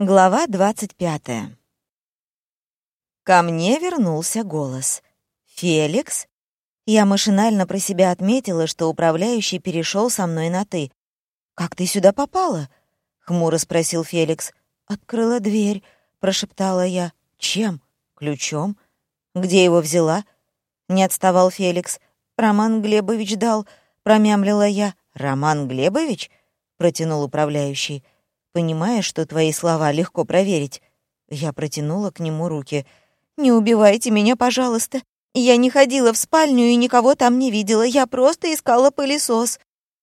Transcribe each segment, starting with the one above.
Глава двадцать пятая. Ко мне вернулся голос. «Феликс?» Я машинально про себя отметила, что управляющий перешел со мной на «ты». «Как ты сюда попала?» — хмуро спросил Феликс. «Открыла дверь», — прошептала я. «Чем? Ключом? Где его взяла?» Не отставал Феликс. «Роман Глебович дал», — промямлила я. «Роман Глебович?» — протянул управляющий понимая, что твои слова легко проверить. Я протянула к нему руки. «Не убивайте меня, пожалуйста. Я не ходила в спальню и никого там не видела. Я просто искала пылесос».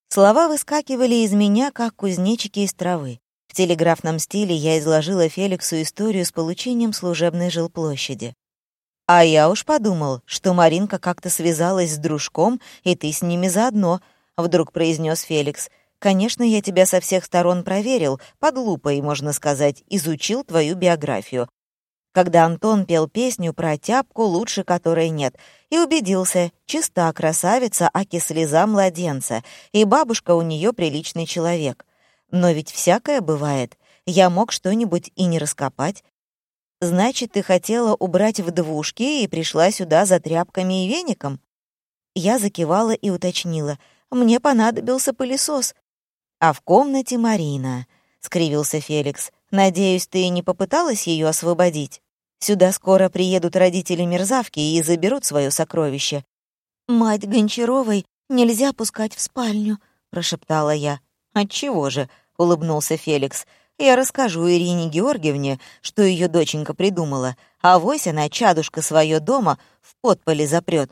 Слова выскакивали из меня, как кузнечики из травы. В телеграфном стиле я изложила Феликсу историю с получением служебной жилплощади. «А я уж подумал, что Маринка как-то связалась с дружком, и ты с ними заодно», — вдруг произнес Феликс. Конечно, я тебя со всех сторон проверил, под лупой, можно сказать, изучил твою биографию. Когда Антон пел песню про тяпку, лучше которой нет, и убедился, чиста красавица, аки слеза младенца, и бабушка у нее приличный человек. Но ведь всякое бывает. Я мог что-нибудь и не раскопать. Значит, ты хотела убрать в двушки и пришла сюда за тряпками и веником? Я закивала и уточнила. Мне понадобился пылесос. А в комнате Марина, — скривился Феликс. «Надеюсь, ты не попыталась ее освободить? Сюда скоро приедут родители мерзавки и заберут свое сокровище». «Мать Гончаровой нельзя пускать в спальню», — прошептала я. «Отчего же?» — улыбнулся Феликс. «Я расскажу Ирине Георгиевне, что ее доченька придумала, а вось она чадушка свое дома в подполе запрет.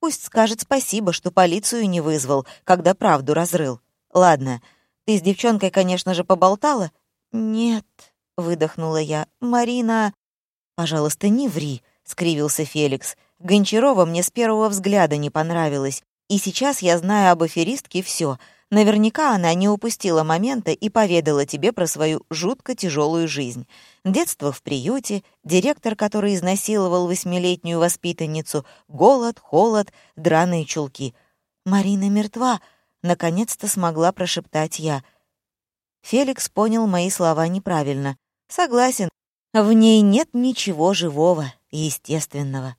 Пусть скажет спасибо, что полицию не вызвал, когда правду разрыл. Ладно, ты с девчонкой, конечно же, поболтала?» «Нет», — выдохнула я. «Марина...» «Пожалуйста, не ври», — скривился Феликс. «Гончарова мне с первого взгляда не понравилась. И сейчас я знаю об аферистке все. Наверняка она не упустила момента и поведала тебе про свою жутко тяжелую жизнь. Детство в приюте, директор, который изнасиловал восьмилетнюю воспитанницу, голод, холод, драные чулки. «Марина мертва», Наконец-то смогла прошептать я. Феликс понял мои слова неправильно. Согласен, в ней нет ничего живого, естественного.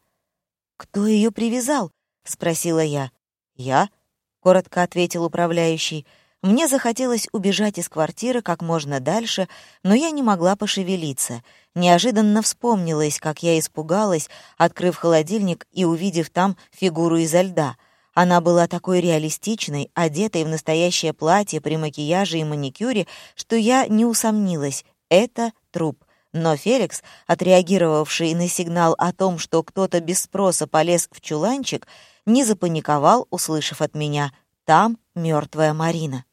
«Кто ее привязал?» — спросила я. «Я?» — коротко ответил управляющий. Мне захотелось убежать из квартиры как можно дальше, но я не могла пошевелиться. Неожиданно вспомнилось, как я испугалась, открыв холодильник и увидев там фигуру изо льда. Она была такой реалистичной, одетой в настоящее платье при макияже и маникюре, что я не усомнилась — это труп. Но Феликс, отреагировавший на сигнал о том, что кто-то без спроса полез в чуланчик, не запаниковал, услышав от меня «там мертвая Марина».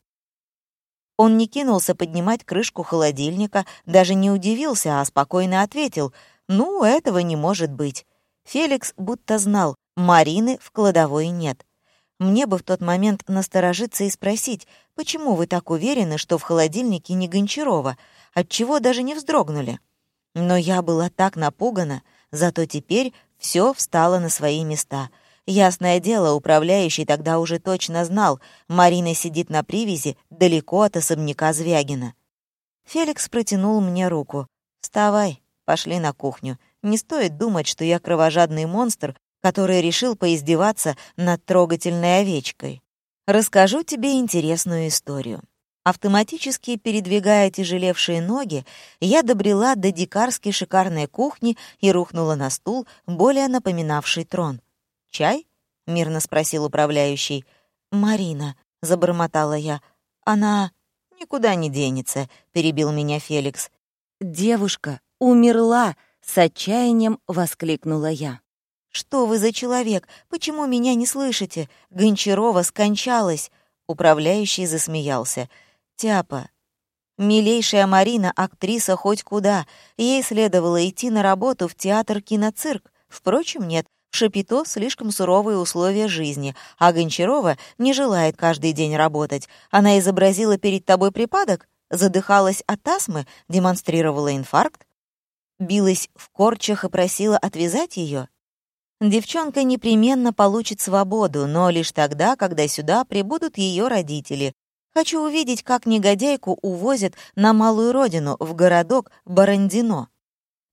Он не кинулся поднимать крышку холодильника, даже не удивился, а спокойно ответил «Ну, этого не может быть». Феликс будто знал, Марины в кладовой нет. Мне бы в тот момент насторожиться и спросить, почему вы так уверены, что в холодильнике не Гончарова, отчего даже не вздрогнули? Но я была так напугана, зато теперь все встало на свои места. Ясное дело, управляющий тогда уже точно знал, Марина сидит на привязи далеко от особняка Звягина. Феликс протянул мне руку. «Вставай, пошли на кухню. Не стоит думать, что я кровожадный монстр, который решил поиздеваться над трогательной овечкой. Расскажу тебе интересную историю. Автоматически передвигая тяжелевшие ноги, я добрела до дикарски шикарной кухни и рухнула на стул, более напоминавший трон. «Чай?» — мирно спросил управляющий. «Марина», — забормотала я. «Она никуда не денется», — перебил меня Феликс. «Девушка умерла!» — с отчаянием воскликнула я. «Что вы за человек? Почему меня не слышите? Гончарова скончалась!» Управляющий засмеялся. «Тяпа, милейшая Марина — актриса хоть куда. Ей следовало идти на работу в театр-киноцирк. Впрочем, нет, в Шапито слишком суровые условия жизни, а Гончарова не желает каждый день работать. Она изобразила перед тобой припадок, задыхалась от астмы, демонстрировала инфаркт, билась в корчах и просила отвязать ее. Девчонка непременно получит свободу, но лишь тогда, когда сюда прибудут ее родители. Хочу увидеть, как негодяйку увозят на малую родину, в городок Барандино.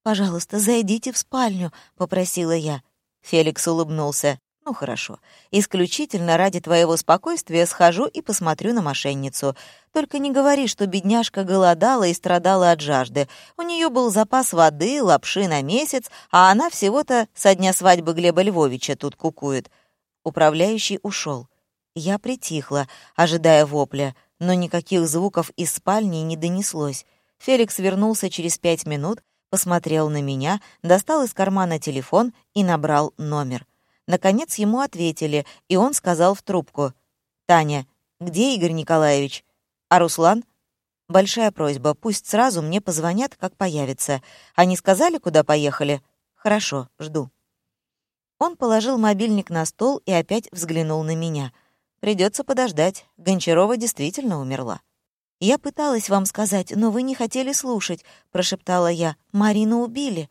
«Пожалуйста, зайдите в спальню», — попросила я. Феликс улыбнулся. «Ну хорошо. Исключительно ради твоего спокойствия схожу и посмотрю на мошенницу. Только не говори, что бедняжка голодала и страдала от жажды. У нее был запас воды, лапши на месяц, а она всего-то со дня свадьбы Глеба Львовича тут кукует». Управляющий ушел. Я притихла, ожидая вопля, но никаких звуков из спальни не донеслось. Феликс вернулся через пять минут, посмотрел на меня, достал из кармана телефон и набрал номер. Наконец ему ответили, и он сказал в трубку. «Таня, где Игорь Николаевич? А Руслан?» «Большая просьба, пусть сразу мне позвонят, как появится. Они сказали, куда поехали?» «Хорошо, жду». Он положил мобильник на стол и опять взглянул на меня — Придется подождать. Гончарова действительно умерла. «Я пыталась вам сказать, но вы не хотели слушать», — прошептала я. «Марину убили».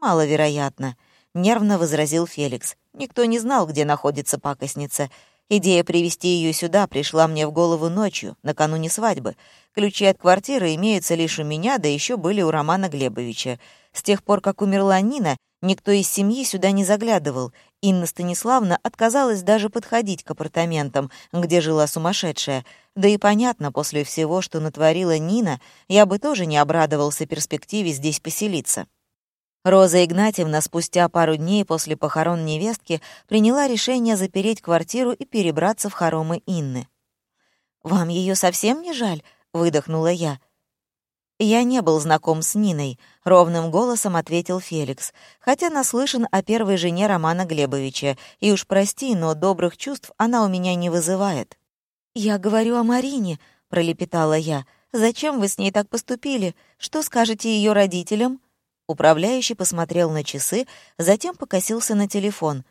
«Маловероятно», — нервно возразил Феликс. «Никто не знал, где находится пакостница. Идея привести ее сюда пришла мне в голову ночью, накануне свадьбы. Ключи от квартиры имеются лишь у меня, да еще были у Романа Глебовича. С тех пор, как умерла Нина, никто из семьи сюда не заглядывал, Инна Станиславна отказалась даже подходить к апартаментам, где жила сумасшедшая. Да и понятно, после всего, что натворила Нина, я бы тоже не обрадовался перспективе здесь поселиться. Роза Игнатьевна спустя пару дней после похорон невестки приняла решение запереть квартиру и перебраться в хоромы Инны. «Вам ее совсем не жаль?» — выдохнула я. «Я не был знаком с Ниной», — ровным голосом ответил Феликс, хотя наслышан о первой жене Романа Глебовича, и уж прости, но добрых чувств она у меня не вызывает. «Я говорю о Марине», — пролепетала я. «Зачем вы с ней так поступили? Что скажете ее родителям?» Управляющий посмотрел на часы, затем покосился на телефон.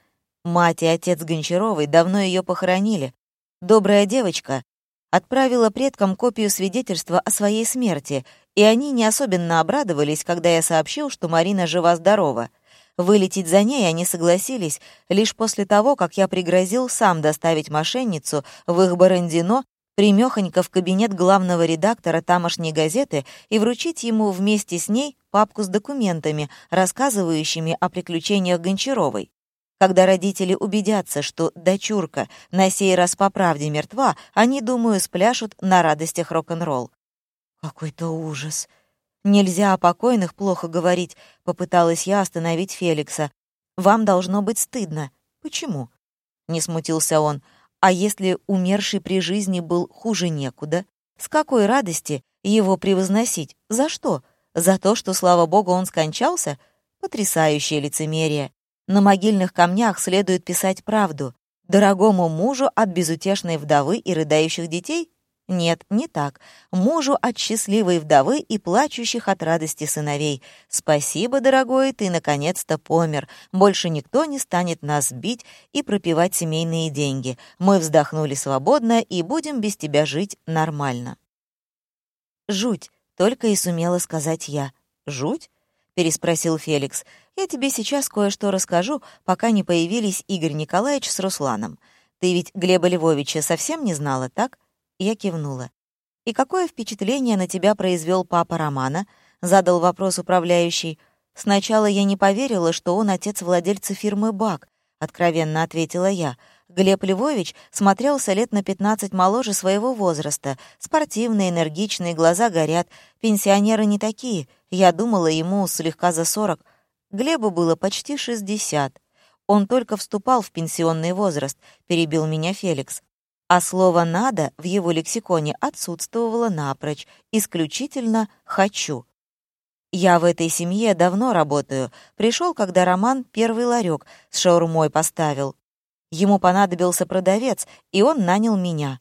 Мать и отец Гончаровой давно ее похоронили. Добрая девочка отправила предкам копию свидетельства о своей смерти, и они не особенно обрадовались, когда я сообщил, что Марина жива-здорова. Вылететь за ней они согласились лишь после того, как я пригрозил сам доставить мошенницу в их Барандино примёхонько в кабинет главного редактора тамошней газеты и вручить ему вместе с ней папку с документами, рассказывающими о приключениях Гончаровой. Когда родители убедятся, что дочурка на сей раз по правде мертва, они, думаю, спляшут на радостях рок-н-ролл. «Какой-то ужас. Нельзя о покойных плохо говорить», — попыталась я остановить Феликса. «Вам должно быть стыдно». «Почему?» — не смутился он. «А если умерший при жизни был хуже некуда? С какой радости его превозносить? За что? За то, что, слава богу, он скончался? Потрясающее лицемерие. На могильных камнях следует писать правду. Дорогому мужу от безутешной вдовы и рыдающих детей нет, не так. Мужу от счастливой вдовы и плачущих от радости сыновей. Спасибо, дорогой, ты наконец-то помер. Больше никто не станет нас бить и пропивать семейные деньги. Мы вздохнули свободно и будем без тебя жить нормально. Жуть, только и сумела сказать я. Жуть? переспросил Феликс. Я тебе сейчас кое-что расскажу, пока не появились Игорь Николаевич с Русланом. Ты ведь Глеба Львовича совсем не знала, так? Я кивнула. «И какое впечатление на тебя произвел папа Романа?» — задал вопрос управляющий. «Сначала я не поверила, что он отец владельца фирмы «Бак», — откровенно ответила я. Глеб Львович смотрелся лет на 15 моложе своего возраста. Спортивный, энергичный, глаза горят. Пенсионеры не такие. Я думала, ему слегка за 40. Глебу было почти 60. Он только вступал в пенсионный возраст, перебил меня Феликс а слово «надо» в его лексиконе отсутствовало напрочь, исключительно «хочу». Я в этой семье давно работаю. Пришел, когда Роман первый ларек с шаурмой поставил. Ему понадобился продавец, и он нанял меня.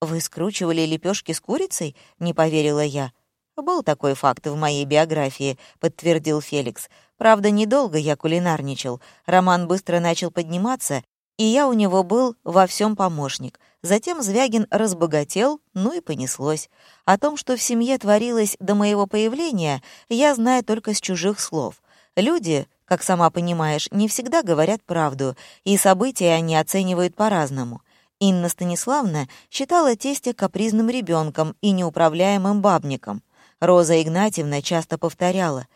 «Вы скручивали лепешки с курицей?» — не поверила я. «Был такой факт в моей биографии», — подтвердил Феликс. «Правда, недолго я кулинарничал. Роман быстро начал подниматься, и я у него был во всем помощник. Затем Звягин разбогател, ну и понеслось. О том, что в семье творилось до моего появления, я знаю только с чужих слов. Люди, как сама понимаешь, не всегда говорят правду, и события они оценивают по-разному. Инна Станиславна считала тестя капризным ребенком и неуправляемым бабником. Роза Игнатьевна часто повторяла,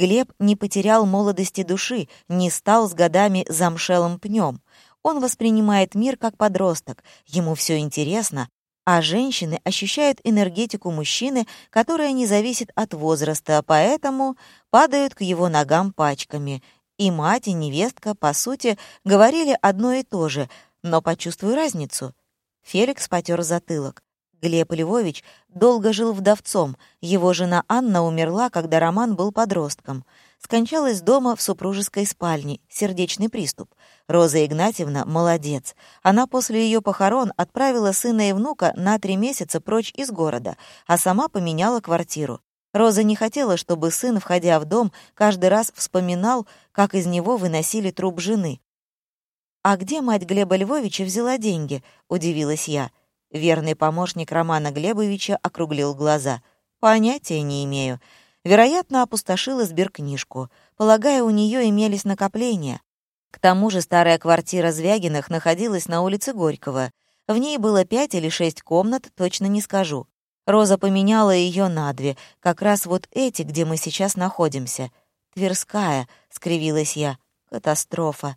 Глеб не потерял молодости души, не стал с годами замшелым пнем. Он воспринимает мир как подросток, ему все интересно, а женщины ощущают энергетику мужчины, которая не зависит от возраста, поэтому падают к его ногам пачками. И мать, и невестка, по сути, говорили одно и то же, но почувствуй разницу. Феликс потер затылок. Глеб Львович долго жил вдовцом, его жена Анна умерла, когда Роман был подростком. Скончалась дома в супружеской спальне, сердечный приступ. Роза Игнатьевна молодец. Она после ее похорон отправила сына и внука на три месяца прочь из города, а сама поменяла квартиру. Роза не хотела, чтобы сын, входя в дом, каждый раз вспоминал, как из него выносили труп жены. «А где мать Глеба Львовича взяла деньги?» — удивилась я. Верный помощник Романа Глебовича округлил глаза. «Понятия не имею. Вероятно, опустошила сберкнижку. Полагаю, у нее имелись накопления. К тому же старая квартира Звягиных находилась на улице Горького. В ней было пять или шесть комнат, точно не скажу. Роза поменяла ее на две, как раз вот эти, где мы сейчас находимся. «Тверская», — скривилась я. «Катастрофа.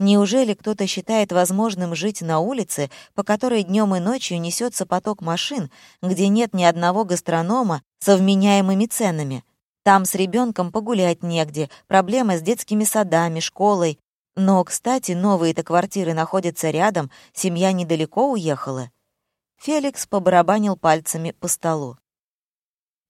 Неужели кто-то считает возможным жить на улице, по которой днем и ночью несется поток машин, где нет ни одного гастронома со вменяемыми ценами? Там с ребенком погулять негде, проблемы с детскими садами, школой. Но, кстати, новые-то квартиры находятся рядом, семья недалеко уехала. Феликс побарабанил пальцами по столу.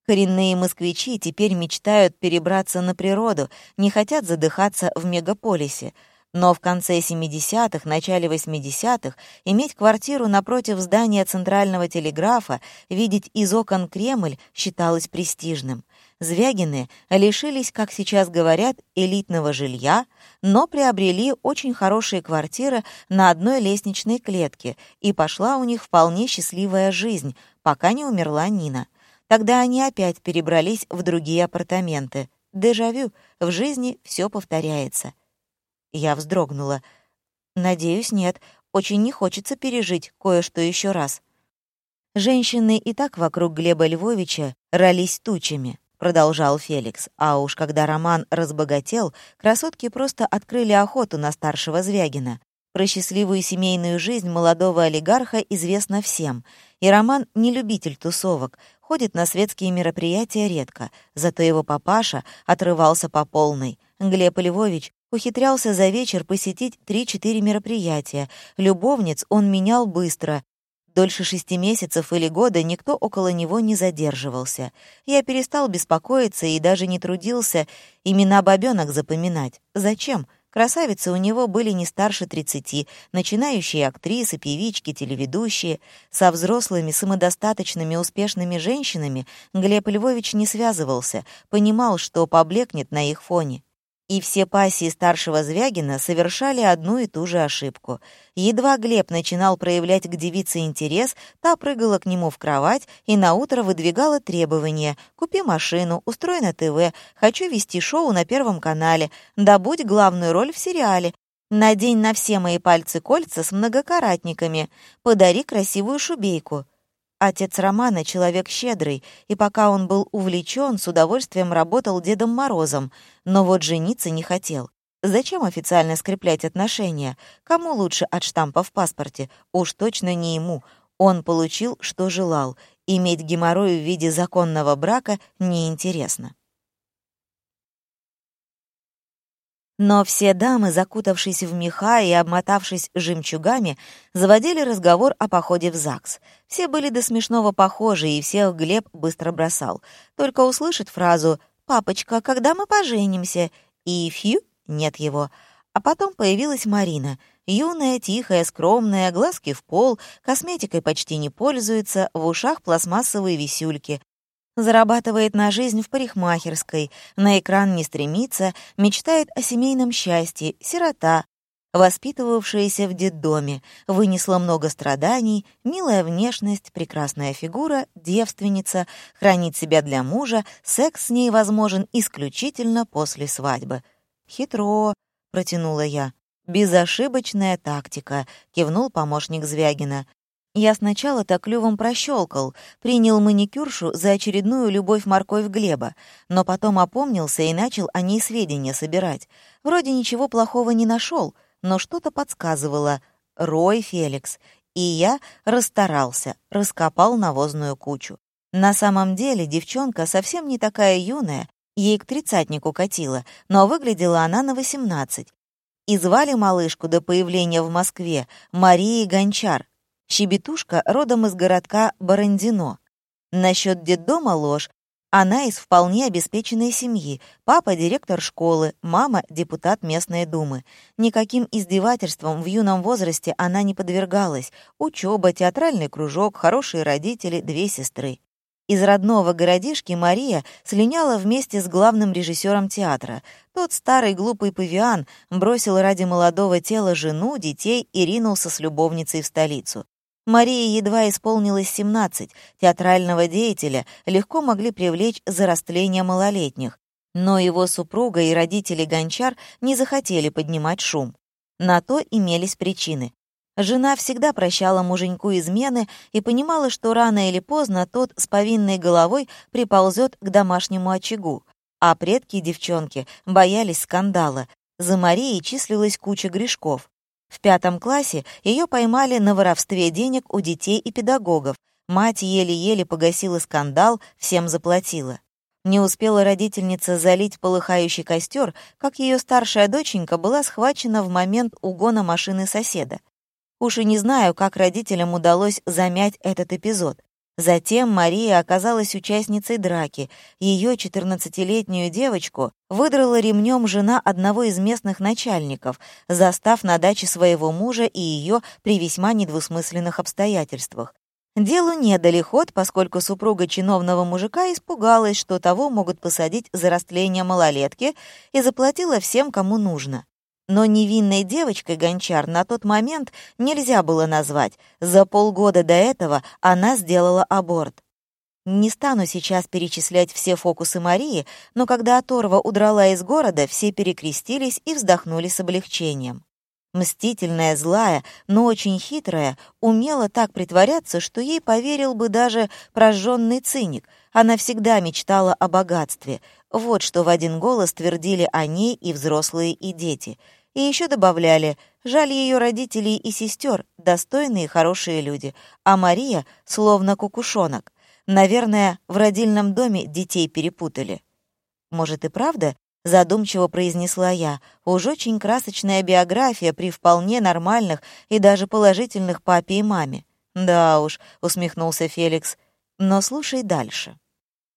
Коренные москвичи теперь мечтают перебраться на природу, не хотят задыхаться в мегаполисе — но в конце 70-х, начале 80-х иметь квартиру напротив здания Центрального телеграфа, видеть из окон Кремль считалось престижным. Звягины лишились, как сейчас говорят, элитного жилья, но приобрели очень хорошие квартиры на одной лестничной клетке, и пошла у них вполне счастливая жизнь, пока не умерла Нина. Тогда они опять перебрались в другие апартаменты. Дежавю, в жизни все повторяется. Я вздрогнула. «Надеюсь, нет. Очень не хочется пережить кое-что еще раз». Женщины и так вокруг Глеба Львовича рались тучами, продолжал Феликс. А уж когда Роман разбогател, красотки просто открыли охоту на старшего Звягина. Про счастливую семейную жизнь молодого олигарха известно всем. И Роман не любитель тусовок, ходит на светские мероприятия редко, зато его папаша отрывался по полной. Глеб Львович ухитрялся за вечер посетить 3-4 мероприятия. Любовниц он менял быстро. Дольше шести месяцев или года никто около него не задерживался. Я перестал беспокоиться и даже не трудился имена бабёнок запоминать. Зачем? Красавицы у него были не старше 30, начинающие актрисы, певички, телеведущие. Со взрослыми, самодостаточными, успешными женщинами Глеб Львович не связывался, понимал, что поблекнет на их фоне. И все пассии старшего Звягина совершали одну и ту же ошибку. Едва Глеб начинал проявлять к девице интерес, та прыгала к нему в кровать и наутро выдвигала требования «Купи машину, устрой на ТВ, хочу вести шоу на Первом канале, добудь главную роль в сериале, надень на все мои пальцы кольца с многокаратниками, подари красивую шубейку». Отец Романа — человек щедрый, и пока он был увлечен, с удовольствием работал Дедом Морозом, но вот жениться не хотел. Зачем официально скреплять отношения? Кому лучше от штампа в паспорте? Уж точно не ему. Он получил, что желал. Иметь геморрой в виде законного брака неинтересно. Но все дамы, закутавшись в меха и обмотавшись жемчугами, заводили разговор о походе в ЗАГС. Все были до смешного похожи, и всех Глеб быстро бросал. Только услышит фразу «Папочка, когда мы поженимся?» и «Фью» — нет его. А потом появилась Марина. Юная, тихая, скромная, глазки в пол, косметикой почти не пользуется, в ушах пластмассовые висюльки. Зарабатывает на жизнь в парикмахерской, на экран не стремится, мечтает о семейном счастье, сирота, воспитывавшаяся в детдоме, вынесла много страданий, милая внешность, прекрасная фигура, девственница, хранит себя для мужа, секс с ней возможен исключительно после свадьбы. «Хитро», — протянула я. «Безошибочная тактика», — кивнул помощник Звягина. Я сначала так клювом прощелкал, принял маникюршу за очередную любовь-морковь Глеба, но потом опомнился и начал о ней сведения собирать. Вроде ничего плохого не нашел, но что-то подсказывало. Рой Феликс. И я расстарался, раскопал навозную кучу. На самом деле девчонка совсем не такая юная, ей к тридцатнику катила, но выглядела она на восемнадцать. И звали малышку до появления в Москве Марии Гончар, Щебетушка родом из городка Барандино. Насчет детдома ложь. Она из вполне обеспеченной семьи. Папа — директор школы, мама — депутат местной думы. Никаким издевательством в юном возрасте она не подвергалась. Учеба, театральный кружок, хорошие родители, две сестры. Из родного городишки Мария слиняла вместе с главным режиссером театра. Тот старый глупый павиан бросил ради молодого тела жену, детей и ринулся с любовницей в столицу. Марии едва исполнилось 17, театрального деятеля легко могли привлечь за растление малолетних, но его супруга и родители Гончар не захотели поднимать шум. На то имелись причины. Жена всегда прощала муженьку измены и понимала, что рано или поздно тот с повинной головой приползет к домашнему очагу. А предки девчонки боялись скандала. За Марией числилась куча грешков. В пятом классе ее поймали на воровстве денег у детей и педагогов. Мать еле-еле погасила скандал, всем заплатила. Не успела родительница залить полыхающий костер, как ее старшая доченька была схвачена в момент угона машины соседа. Уж и не знаю, как родителям удалось замять этот эпизод. Затем Мария оказалась участницей драки. Ее 14-летнюю девочку выдрала ремнем жена одного из местных начальников, застав на даче своего мужа и ее при весьма недвусмысленных обстоятельствах. Делу не дали ход, поскольку супруга чиновного мужика испугалась, что того могут посадить за растление малолетки, и заплатила всем, кому нужно. Но невинной девочкой Гончар на тот момент нельзя было назвать. За полгода до этого она сделала аборт. Не стану сейчас перечислять все фокусы Марии, но когда оторва удрала из города, все перекрестились и вздохнули с облегчением. Мстительная, злая, но очень хитрая, умела так притворяться, что ей поверил бы даже прожженный циник. Она всегда мечтала о богатстве. Вот что в один голос твердили о ней и взрослые, и дети. И еще добавляли, жаль ее родителей и сестер, достойные и хорошие люди, а Мария словно кукушонок. Наверное, в родильном доме детей перепутали. Может и правда, задумчиво произнесла я, уж очень красочная биография при вполне нормальных и даже положительных папе и маме. Да уж, усмехнулся Феликс, но слушай дальше.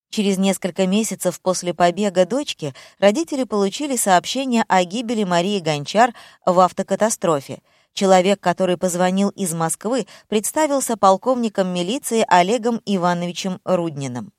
Через несколько месяцев после побега дочки родители получили сообщение о гибели Марии Гончар в автокатастрофе. Человек, который позвонил из Москвы, представился полковником милиции Олегом Ивановичем Рудниным.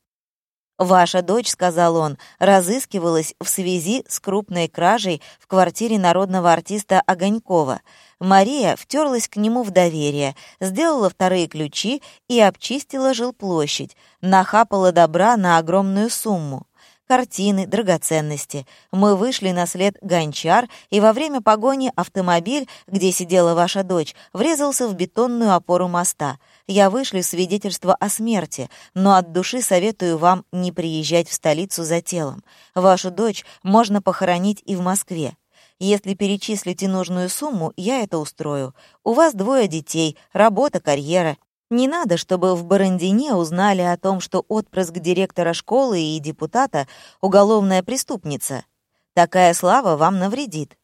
«Ваша дочь», — сказал он, — разыскивалась в связи с крупной кражей в квартире народного артиста Огонькова. Мария втерлась к нему в доверие, сделала вторые ключи и обчистила жилплощадь, нахапала добра на огромную сумму картины, драгоценности. Мы вышли на след гончар, и во время погони автомобиль, где сидела ваша дочь, врезался в бетонную опору моста. Я вышли свидетельство о смерти, но от души советую вам не приезжать в столицу за телом. Вашу дочь можно похоронить и в Москве. Если перечислите нужную сумму, я это устрою. У вас двое детей, работа, карьера. Не надо, чтобы в Барандине узнали о том, что отпрыск директора школы и депутата — уголовная преступница. Такая слава вам навредит.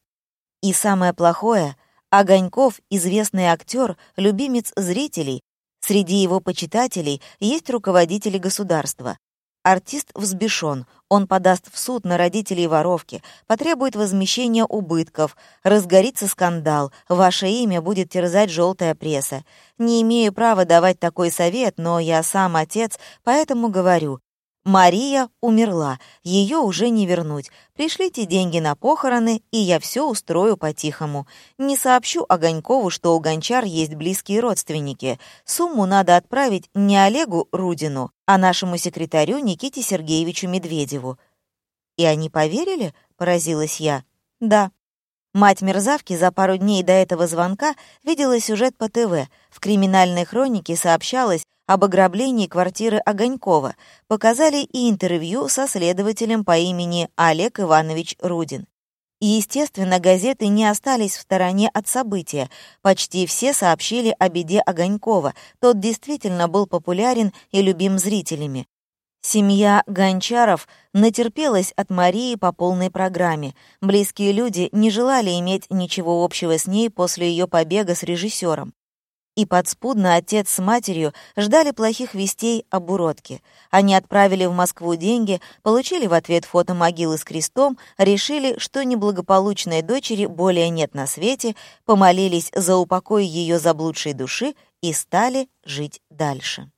И самое плохое — Огоньков — известный актер, любимец зрителей. Среди его почитателей есть руководители государства. Артист взбешен, он подаст в суд на родителей воровки, потребует возмещения убытков, разгорится скандал, ваше имя будет терзать желтая пресса. Не имею права давать такой совет, но я сам отец, поэтому говорю, Мария умерла, ее уже не вернуть. Пришлите деньги на похороны, и я все устрою по-тихому. Не сообщу Огонькову, что у Гончар есть близкие родственники. Сумму надо отправить не Олегу Рудину, а нашему секретарю Никите Сергеевичу Медведеву. «И они поверили?» — поразилась я. «Да». Мать мерзавки за пару дней до этого звонка видела сюжет по ТВ. В криминальной хронике сообщалось об ограблении квартиры Огонькова. Показали и интервью со следователем по имени Олег Иванович Рудин. И, естественно, газеты не остались в стороне от события. Почти все сообщили о беде Огонькова. Тот действительно был популярен и любим зрителями. Семья Гончаров натерпелась от Марии по полной программе. Близкие люди не желали иметь ничего общего с ней после ее побега с режиссером. И подспудно отец с матерью ждали плохих вестей об уродке. Они отправили в Москву деньги, получили в ответ фото могилы с крестом, решили, что неблагополучной дочери более нет на свете, помолились за упокой ее заблудшей души и стали жить дальше.